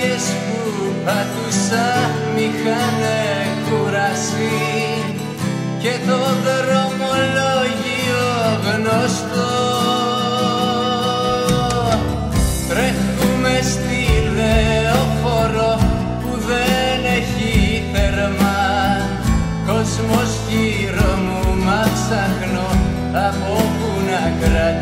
ράγες που πατούσα μ' είχανε κουράσει και το δρομολόγιο γνωστό. Τρέχουμε στη λεωφόρο που δεν έχει θερμά Κόσμος γύρω μου μα ψάχνω από που να κρατηθώ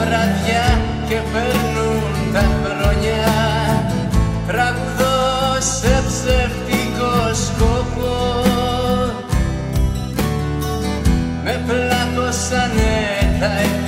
τα βράδια και περνούν τα χρόνια. Τραγουδώ σε ψευτικό σκοπό. Με πλάκωσανε τα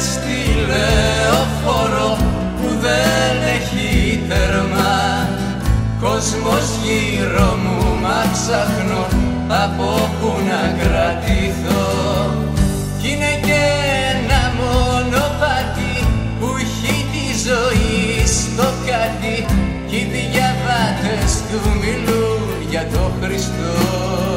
στη λεωφόρο που δεν έχει τερμά Κόσμος γύρω μου μα ψάχνω από που να κρατηθώ. Κι είναι και ένα μονοπάτι που έχει τη ζωή στο κάτι. Κι οι διαβάτες του μιλούν για το Χριστό